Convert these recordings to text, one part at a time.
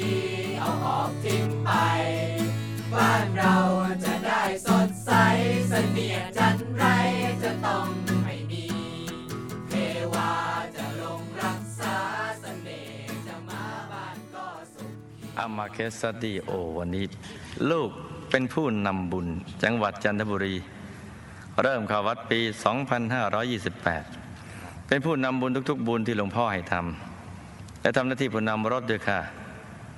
ดี เอาออกทิ้งไป บ้านเราจะได้สดใสเสนียจันไรจะต้องไม่มี เทวาจะลงรักษาเสน่ห์จะมาบ้านก็สุขอามาเคสตีโอวันนี้ ลูกเป็นผู้นำบุญ จังหวัดจันทบุรี เริ่มเข้าวัดปี 2528 เป็นผู้นำบุญทุกๆ บุญที่หลวงพ่อให้ทำและทำหน้าที่ผู้นำรถด้วยค่ะ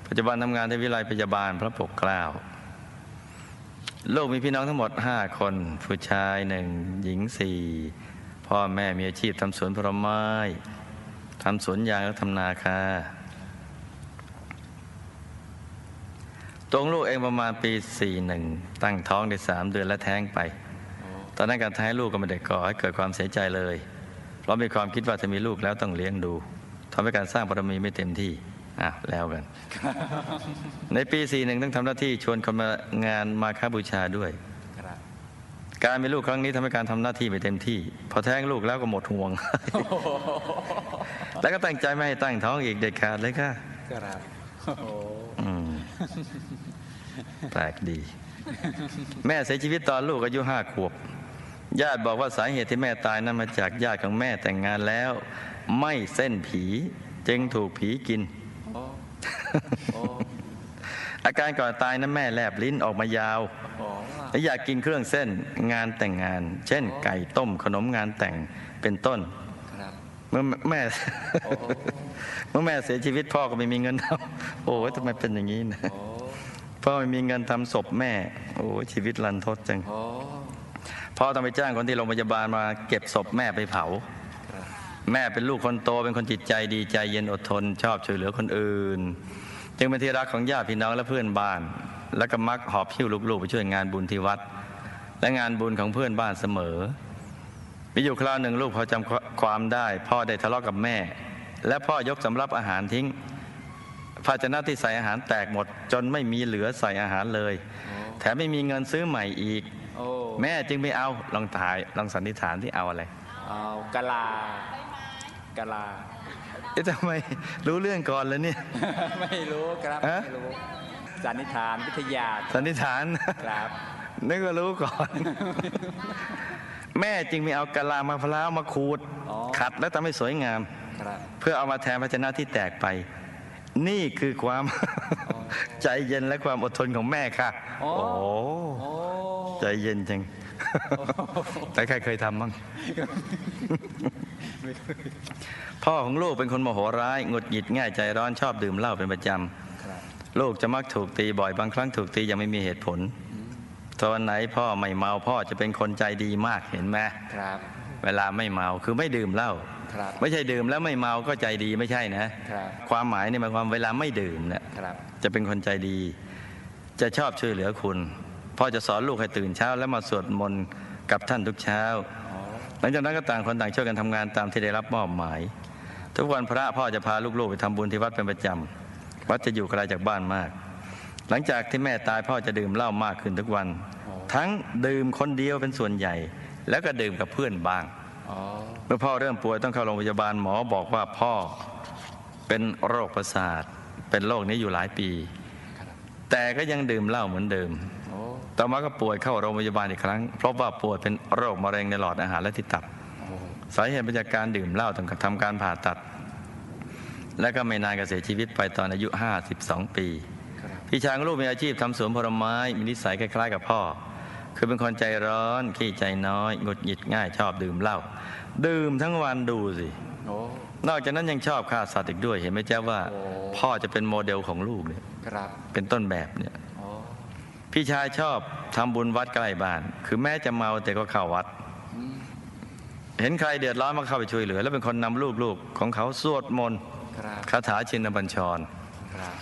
ปัจจุบันทำงานที่วิไลพยาบาลพระปกเกล้าลูกมีพี่น้องทั้งหมด5คน ผู้ชายหนึ่งหญิงสี่พ่อแม่มีอาชีพทำสวนผลไม้ทำสวนยางและทำนาคาตัวของลูกเองประมาณปี41ตั้งท้องได้สามเดือนและแท้งไป ตอนนั้นการแท้งลูกก็ไม่ได้ก่อให้เกิดความเสียใจเลย เพราะมีความคิดว่าจะมีลูกแล้วต้องเลี้ยงดูทำให้การสร้างบารมีไม่เต็มที่ อะแล้วกัน ในปี41ต้องทำหน้าที่ชวนคนมางานมาค้าบูชาด้วยครับการมีลูกครั้งนี้ทำให้การทำหน้าที่ไม่เต็มที่ พอแท้งลูกแล้วก็หมดห่วง แล้วก็ตั้งใจไม่ให้ตั้งท้องอีกเด็ดขาดเลยค่ะครับโอ้โหอืมแปลกดี แม่เสียชีวิตตอนลูกอายุห้าขวบ ญาติบอกว่าสาเหตุที่แม่ตายนั้นมาจากญาติของแม่แต่งงานแล้ว ไม่เส้นผี จึงถูกผีกินโอ้โอ้ อาการก่อนตายนั้นแม่แลบลิ้นออกมายาวโอ้และอยากกินเครื่องเส้นงานแต่งงาน เช่น ไก่ต้มขนมงานแต่งเป็นต้นครับเมื่อแม่โอ้เมื่อแม่เสียชีวิตพ่อก็ไม่มีเงินทำโอ้ยทำไมเป็นอย่างนี้นะโอ้พ่อไม่มีเงินทำศพแม่ โอ้ยชีวิตรันทดจังโอ้พ่อต้องไปจ้างคนที่โรงพยาบาลมาเก็บศพแม่ไปเผาครับแม่เป็นลูกคนโตเป็นคนจิตใจดีใจเย็นอดทน ชอบช่วยเหลือคนอื่น จึงเป็นที่รักของญาติพี่น้องและเพื่อนบ้าน และก็มักหอบหิ้วลูกๆไปช่วยงานบุญที่วัด และงานบุญของเพื่อนบ้านเสมอมีอยู่คราวหนึ่งลูกพอจำความได้ พ่อได้ทะเลาะกับแม่ และพ่อยกสำรับอาหารทิ้ง ภาชนะที่ใส่อาหารแตกหมด จนไม่มีเหลือใส่อาหารเลย แถมไม่มีเงินซื้อใหม่อีกโอ้แม่จึงไม่เอาลองถ่ายลองสันนิษฐานที่เอาอะไร เอากะลากะลา เอ๊ะทำไมรู้เรื่องก่อนเลยเนี่ย ไม่รู้ครับฮะ ไม่รู้สันนิษฐานวิทยาสันนิษฐาน ครับ นึกว่ารู้ก่อน แม่จึงไม่เอากะลามะพร้าวมาขูด อ๋อ ขัดและทำให้สวยงาม ครับ เพื่อเอามาแทนภาชนะที่แตกไป นี่คือความ ใจเย็นและความอดทนของแม่ค่ะโอ้โอ้โอ้ใจเย็นจัง แต่ใครเคยทำบ้าง พ่อของลูกเป็นคนโมโหร้ายหงุดหงิดง่ายใจร้อนชอบดื่มเหล้าเป็นประจครับำลูกจะมักถูกตีบ่อยบางครั้งถูกตียังไม่มีเหตุผลตอนไหนพ่อไม่เมาพ่อจะเป็นคนใจดีมากเห็นไหมครับเวลาไม่เมาคือไม่ดื่มเหล้าครับไม่ใช่ดื่มแล้วไม่เมาก็ใจดีไม่ใช่นะครับความหมายเนี่ยหมายความเวลาไม่ดื่มเนี่ยครับจะเป็นคนใจดี จะชอบช่วยเหลือคุณพ่อจะสอนลูกให้ตื่นเช้า แล้วมาสวดมนต์กับท่านทุกเช้าอ๋อห ลังจากนั้นก็ต่างคนต่างช่วยกันทำงานตามที่ได้รับมอบหมาย ทุกวันพระพ่อจะพาลูกๆไปทำบุญที่วัดเป็นประจำวัดจะอยู่ไกลจากบ้านมาก หลังจากที่แม่ตายพ่อจะดื่มเหล้ามากขึ้นทุกวัน ทั้งดื่มคนเดียวเป็นส่วนใหญ่ แล้วก็ดื่มกับเพื่อนบ้างอ๋อเมื่อพ่อเริ่มป่วยต้องเข้าโรงพยาบาลหมอบอกว่าพ่อเป็นโรคประสาทเป็นโรคนี้อยู่หลายปี แต่ก็ยังดื่มเหล้าเหมือนเดิมโอ้ ต่อมาก็ป่วยเข้าโรงพยาบาลอีกครั้ง เพราะว่าป่วยเป็นโรคมะเร็งในหลอดอาหารและที่ตับโอ้สาเหตุมาจากการดื่มเหล้าต้องทำการผ่าตัด และก็ไม่นานก็เสียชีวิตไปตอนอายุ 52 ปีครับพี่ชายของลูกมีอาชีพทำสวนผลไม้ มีนิสัยคล้ายๆกับพ่อ คือเป็นคนใจร้อน ขี้ใจน้อยหงุดหงิดง่ายชอบดื่มเหล้า ดื่มทั้งวันดูสิโอ้นอกจากนั้นยังชอบฆ่าสัตว์อีกด้วย เห็นไหมเจ้าว่าโอ้พ่อจะเป็นโมเดลของลูกเนี่ยครับเป็นต้นแบบเนี่ยโอ้ พี่ชายชอบทำบุญวัดใกล้บ้าน คือแม้จะเมาแต่ก็เข้าวัดอืมเห็นใครเดือดร้อนมาเข้าไปช่วยเหลือ แล้วเป็นคนนำลูกๆของเขาสวดมนต์ครับคาถาชินบัญชรครับ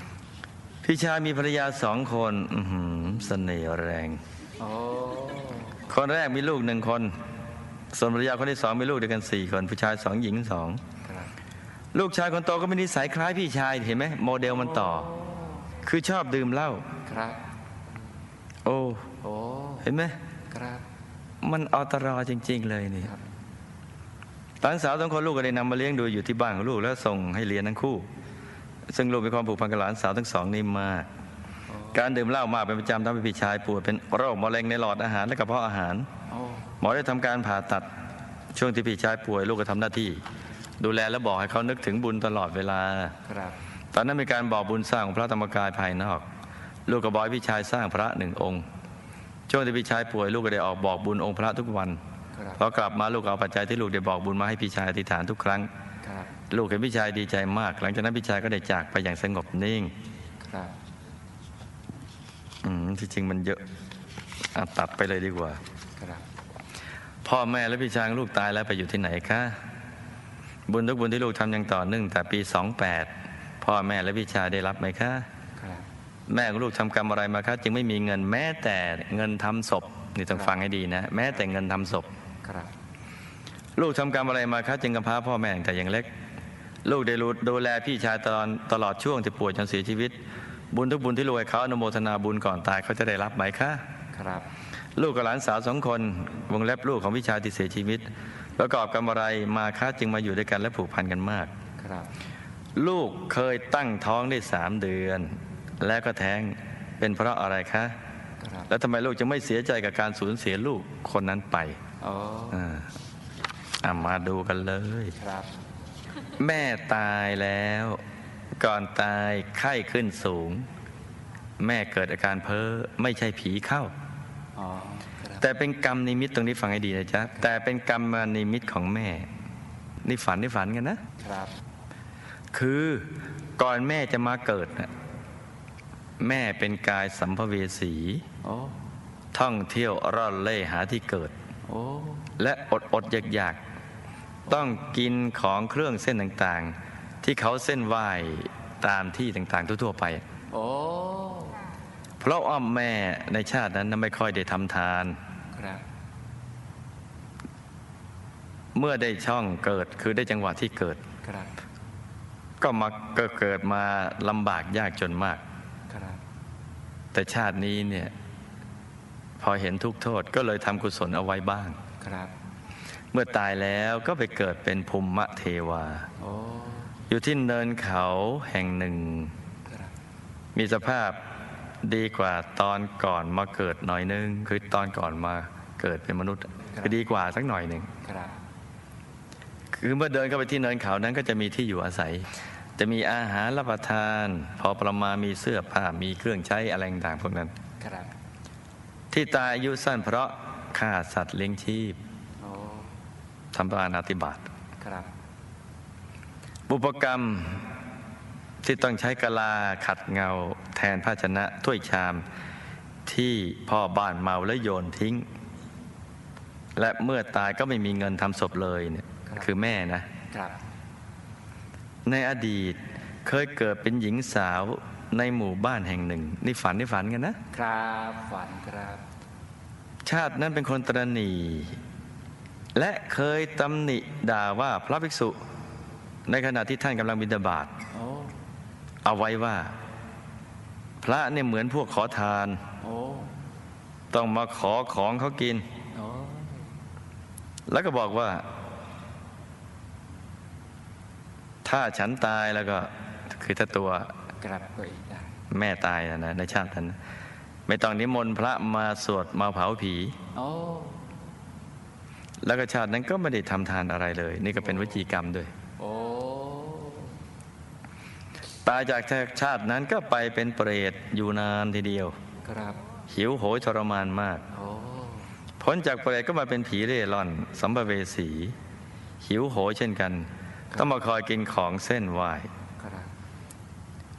พี่ชายมีภรรยาสองคนอื้อหือเสน่ห์แรงโอ้คนแรกมีลูกหนึ่งคน ส่วนภรรยาคนที่สองมีลูกด้วยกันสี่คน ผู้ชายสองหญิงสองครับลูกชายคนโตก็มีนิสัยคล้ายพี่ชายเห็นไหมโมเดลมันต่อ คือชอบดื่มเหล้าครับ โอ้โอ้เห็นไหมครับ มันเอาตรอจริง ๆ เลยนี่ครับหลานสาวสองคนลูกก็ได้นำมาเลี้ยงดูอยู่ที่บ้านของลูกแล้วส่งให้เรียนทั้งคู่ ซึ่งลูกมีความผูกพันกับหลานสาวทั้งสองนี่มาก การดื่มเหล้ามากเป็นประจำทำให้พี่ชายป่วยเป็นโรคมะเร็งในหลอดอาหารและกระเพาะอาหารโอ้หมอได้ทำการผ่าตัดช่วงที่พี่ชายป่วยลูกก็ทำหน้าที่ ดูแลและบอกให้เขานึกถึงบุญตลอดเวลาครับตอนนั้นมีการบอกบุญสร้างพระธรรมกายภายนอก ลูกก็บอกให้พี่ชายสร้างพระหนึ่งองค์ ช่วงที่พี่ชายป่วยลูกก็ได้ออกบอกบุญองค์พระทุกวันครับพอกลับมาลูกเอาปัจจัยที่ลูกได้บอกบุญมาให้พี่ชายอธิษฐานทุกครั้งครับลูกเห็นพี่ชายดีใจมาก หลังจากนั้นพี่ชายก็ได้จากไปอย่างสงบนิ่งครับอืมที่จริงมันเยอะอะตัดไปเลยดีกว่าครับพ่อแม่และพี่ชายของลูกตายแล้วไปอยู่ที่ไหนคะบุญทุกบุญที่ลูกทำอย่างต่อเนื่องแต่ปี 28 พ่อแม่และพี่ชายได้รับไหมคะครับ แม่ของลูกทำกรรมอะไรมาคะจึงไม่มีเงินแม้แต่เงินทำศพนี่ต้องฟังให้ดีนะ แม้แต่เงินทำศพครับลูกทำกรรมอะไรมาคะจึงกำพร้าพ่อแม่ตั้งแต่ยังเล็ก ลูกได้รู้ดูแลพี่ชายตลอดตลอดช่วงที่ป่วยจนเสียชีวิต บุญทุกบุญที่ลูกให้เขาอนุโมทนาบุญก่อนตายเขาจะได้รับไหมคะครับ ลูกกับหลานสาวสองคนวงเล็บลูกของพี่ชายที่เสียชีวิตประกอบกรรมอะไรมาคะจึงมาอยู่ด้วยกันและผูกพันกันมากครับ ลูกเคยตั้งท้องได้สามเดือน แล้วก็แท้งเป็นเพราะอะไรคะครับแล้วทำไมลูกจะไม่เสียใจกับการสูญเสียลูกคนนั้นไปโอ้อ่าอะมาดูกันเลยครับ แม่ตายแล้ว ก่อนตายไข้ขึ้นสูง แม่เกิดอาการเพ้อไม่ใช่ผีเข้าอ๋อครับแต่เป็นกรรมนิมิตตรงนี้ฟังให้ดีนะจ๊ะแต่เป็นกรรมนิมิตของแม่นี่ฝันนี่ฝันกันนะครับ คือก่อนแม่จะมาเกิดน่ะ แม่เป็นกายสัมภเวสีโอ้ท่องเที่ยวร่อนเล่หาที่เกิดโอ้และอดอดอยากอยากๆต้องกินของเครื่องเส้นต่างๆ ที่เขาเส้นไหว้ตามที่ต่างๆ ทั่วๆไปโอ้เพราะอ้อมแม่ในชาตินั้นน่ะไม่ค่อยได้ทำทานครับเมื่อได้ช่องเกิดคือได้จังหวะที่เกิดครับก็มาก็เกิดมาลำบากยากจนมากครับ แต่ชาตินี้เนี่ยพอเห็นทุกข์โทษก็เลยทำกุศลเอาไว้บ้างครับ เมื่อตายแล้วก็ไปเกิดเป็นภูมิเทวาโอ้อยู่ที่เนินเขาแห่งหนึ่งครับมีสภาพดีกว่าตอนก่อนมาเกิดหน่อยนึง คือตอนก่อนมาเกิดเป็นมนุษย์คือดีกว่าสักหน่อยหนึ่งครับคือเมื่อเดินเข้าไปที่เนินเขานั้นก็จะมีที่อยู่อาศัย จะมีอาหารรับประทาน พอประมาณมีเสื้อผ้ามีเครื่องใช้อะไรต่างๆพวกนั้นครับที่ตายอายุสั้นเพราะฆ่าสัตว์เลี้ยงชีพโอ้ทำปานาติบาตครับบุปกรรมที่ต้องใช้กะลาขัดเงา แทนภาชนะถ้วยชามที่พ่อบ้านเมาแล้วโยนทิ้ง และเมื่อตายก็ไม่มีเงินทำศพเลยเนี่ยคือแม่นะครับ ในอดีตเคยเกิดเป็นหญิงสาวในหมู่บ้านแห่งหนึ่งนี่ฝันนี่ฝันกันนะครับฝันครับ ชาตินั้นเป็นคนตรณีและเคยตำหนิด่าว่าพระภิกษุ ในขณะที่ท่านกำลังบิณฑบาตโอ้เอาไว้ว่า พระเนี่ยเหมือนพวกขอทานโอ้ต้องมาขอของเขากินโอ้แล้วก็บอกว่า ถ้าฉันตายแล้วก็คือถ้าตัวกลับไปอีกได้แม่ตายนะนะในชาตินั้นนะไม่ต้องนิมนต์พระมาสวดมาเผาผีโอ้แล้วก็ชาตินั้นก็ไม่ได้ทำทานอะไรเลย นี่ก็เป็นวจีกรรมด้วยโอ้ตายจากชาตินั้นก็ไปเป็นเปรตอยู่นานทีเดียวครับหิวโหยทรมานมากโอ้พ้นจากเปรตก็มาเป็นผีเร่ร่อน สัมภเวสี หิวโหยเช่นกัน ต้องมาคอยกินของเส้นไหวครับ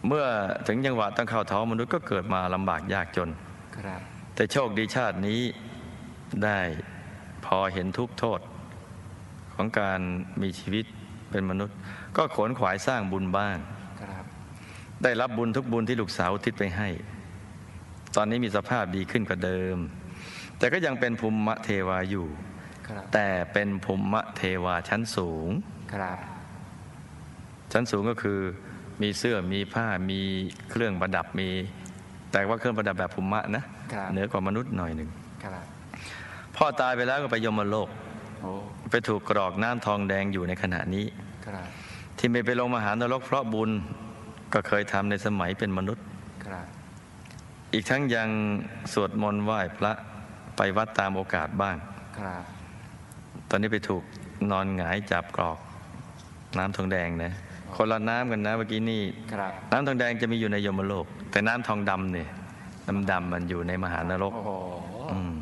เมื่อถึงจังหวะต้องเข้าท้องมนุษย์ก็เกิดมาลำบากยากจนครับแต่โชคดีชาตินี้ได้พอเห็นทุกข์โทษ ของการมีชีวิตเป็นมนุษย์ ก็ขวนขวายสร้างบุญบ้างครับได้รับบุญทุกบุญที่ลูกสาวอุทิศไปให้ ตอนนี้มีสภาพดีขึ้นกว่าเดิม แต่ก็ยังเป็นภูมิเทวาอยู่ครับแต่เป็นภูมิเทวาชั้นสูงครับ ชั้นสูงก็คือมีเสื้อมีผ้ามีเครื่องประดับมี แต่ว่าเครื่องประดับแบบภูมินะครับเหนือกว่ามนุษย์หน่อยหนึ่งครับพ่อตายไปแล้วก็ไปยมโลกโอ้ไปถูกกรอกน้ำทองแดงอยู่ในขณะนี้ครับที่ไม่ไปลงมหานรกเพราะบุญก็เคยทำในสมัยเป็นมนุษย์ครับอีกทั้งยังสวดมนต์ไหว้พระไปวัดตามโอกาสบ้างครับตอนนี้ไปถูกนอนหงายจับกรอก น้ำทองแดงนะ คนละน้ำกันนะเมื่อกี้นี่ครับน้ำทองแดงจะมีอยู่ในยมโลก แต่น้ำทองดำเนี่ยน้ำดำมันอยู่ในมหานรกโอ้โหอืม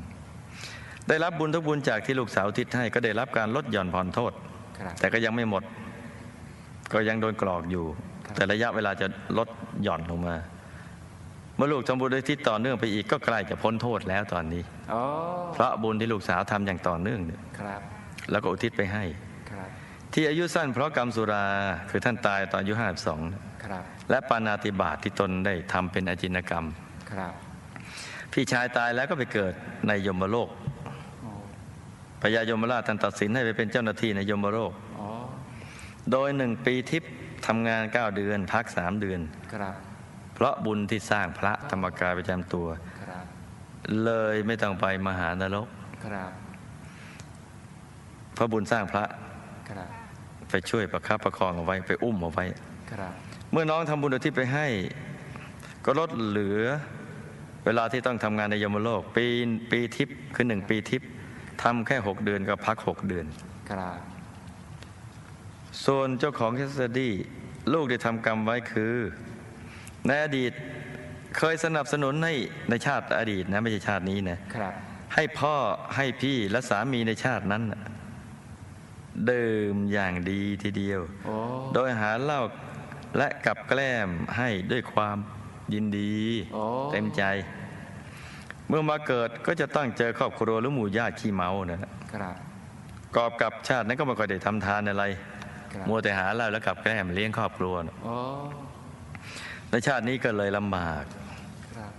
ได้รับบุญทุกบุญจากที่ลูกสาวทิศให้ก็ได้รับการลดหย่อนผ่อนโทษครับแต่ก็ยังไม่หมด ก็ยังโดนกรอกอยู่ครับแต่ระยะเวลาจะลดหย่อนลงมาเมื่อลูกทำบุญด้วยที่ต่อเนื่องไปอีกก็ใกล้จะพ้นโทษแล้วตอนนี้โอ้เพราะบุญที่ลูกสาวทำอย่างต่อเนื่องเนี่ยครับแล้วก็อุทิศไปให้ครับ ที่อายุสั้นเพราะกรรมสุราคือท่านตายตอนอายุห้าสองครับและปานาติบาตที่ตนได้ทำเป็นอจินกรรมครับพี่ชายตายแล้วก็ไปเกิดในยมโลกโอ้พญายมราชท่านตัดสินให้ไปเป็นเจ้าหน้าที่ในยมโลกโอ้โดยหนึ่งปีทิพย์ทำงานเก้าเดือน พักสามเดือนครับเพราะบุญที่สร้างพระธรรมกายประจำตัวครับเลยไม่ต้องไปมหานรกครับเพราะบุญสร้างพระครับ ไปช่วยประคับประคองเอาไว้ไปอุ้มเอาไว้ครับเมื่อน้องทำบุญอุทิศไปให้ ก็ลดเหลือ เวลาที่ต้องทำงานในยมโลก ปีปีทิพย์คือหนึ่งปีทิพย์ทำแค่หกเดือนก็พักหกเดือนครับส่วนเจ้าของเคสตดี้ลูกได้ทำกรรมไว้คือ ในอดีตเคยสนับสนุนให้ในชาติอดีตนะไม่ใช่ชาตินี้นะครับให้พ่อให้พี่และสามีในชาตินั้นน่ะ ดื่มอย่างดีทีเดียวโอ้โดยหาเหล้าและกับแกล้มให้ด้วยความยินดีโอ้เต็มใจ เมื่อมาเกิดก็จะต้องเจอครอบครัวหรือหมู่ญาติขี้เมานะครับกอบกับชาตินั้นก็ไม่ค่อยได้ทำทานอะไรครับมัวแต่หาเหล้าแล้วกับแกล้มเลี้ยงครอบครัวน่ะโอ้ในชาตินี้ก็เลยลำบากครับ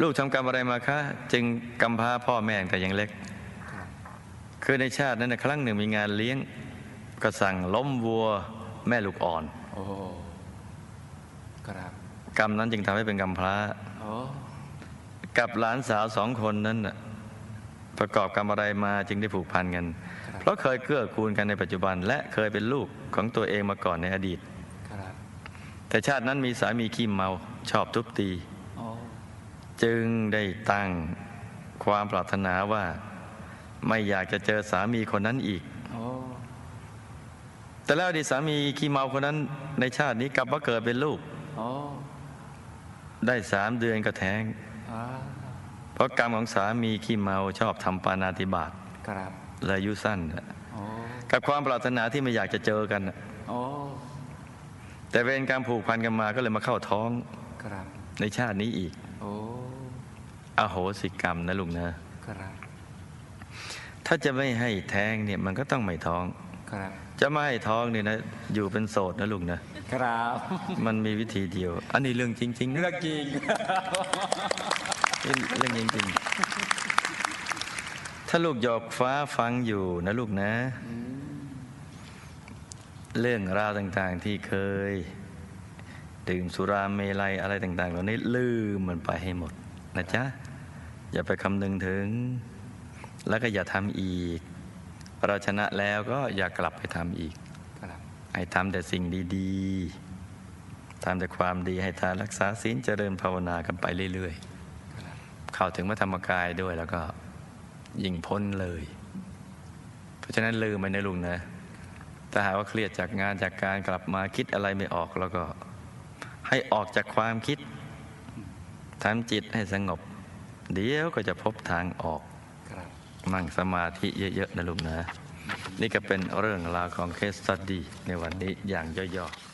ลูกทำกรรมอะไรมาคะ จึงกำพร้าพ่อแม่แต่ยังเล็ก ครับคือในชาตินั้นนะครั้งหนึ่งมีงานเลี้ยงก็สั่งล้มวัวแม่ลูกอ่อน โอ้ครับกรรมนั้นจึงทำให้เป็นกรรมพร้าโอ้กับหลานสาวสองคนนั้นน่ะประกอบกรรมอะไรมาจึงได้ผูกพันกัน เพราะเคยเกื้อกูลกันในปัจจุบัน และเคยเป็นลูกของตัวเองมาก่อนในอดีตครับแต่ชาตินั้นมีสามีขี้เมาชอบทุบตีโอ้จึงได้ตั้งความปรารถนาว่า ไม่อยากจะเจอสามีคนนั้นอีกโอ้แต่แล้วอดีตสามีขี้เมาคนนั้น ในชาตินี้กลับมาเกิดเป็นลูกโอ้ได้สามเดือนก็แท้งอ่าเพราะกรรมของสามีขี้เมาชอบทำปานาติบาตครับเลยอายุสั้นน่ะโอ้กับความปรารถนาที่ไม่อยากจะเจอกันน่ะโอ้แต่เวรกรรมผูกพันกันมาก็เลยมาเข้าท้องครับในชาตินี้อีกโอ้อโหสิกรรมนะลุงนะครับ ถ้าจะไม่ให้แท้งเนี่ยมันก็ต้องไม่ท้องครับ จะไม่ให้ท้องเนี่ยนะอยู่เป็นโสดนะลุงนะครับ มันมีวิธีเดียว อันนี้เรื่องจริงๆนะเรื่องจริงเรื่องจริงๆถ้าลูกหยอกฟ้าฟังอยู่นะลูกนะ เรื่องราวต่างๆที่เคย ดื่มสุราเมลัยอะไรต่างๆเหล่านี้ลืมมันไปให้หมดนะจ๊ะ อย่าไปคำนึงถึง แล้วก็อย่าทำอีก เราชนะแล้วก็อย่ากลับไปทำอีกให้ทำแต่สิ่งดีๆทำแต่ความดีให้ทานรักษาศีลเจริญภาวนากันไปเรื่อยๆ เข้าถึงพระธรรมกายด้วยแล้วก็ยิ่งพ้นเลย เพราะฉะนั้นลืมไปนะลุงนะถ้าหากว่าเครียดจากงานจากการกลับมาคิดอะไรไม่ออกแล้วก็ ให้ออกจากความคิดทำจิตให้สงบ เดี๋ยวก็จะพบทางออก มั่งสมาธิเยอะ ๆ นะลูกนะ นี่ก็เป็นเรื่องราวของเคสตัดดีในวันนี้อย่างย่อ ๆ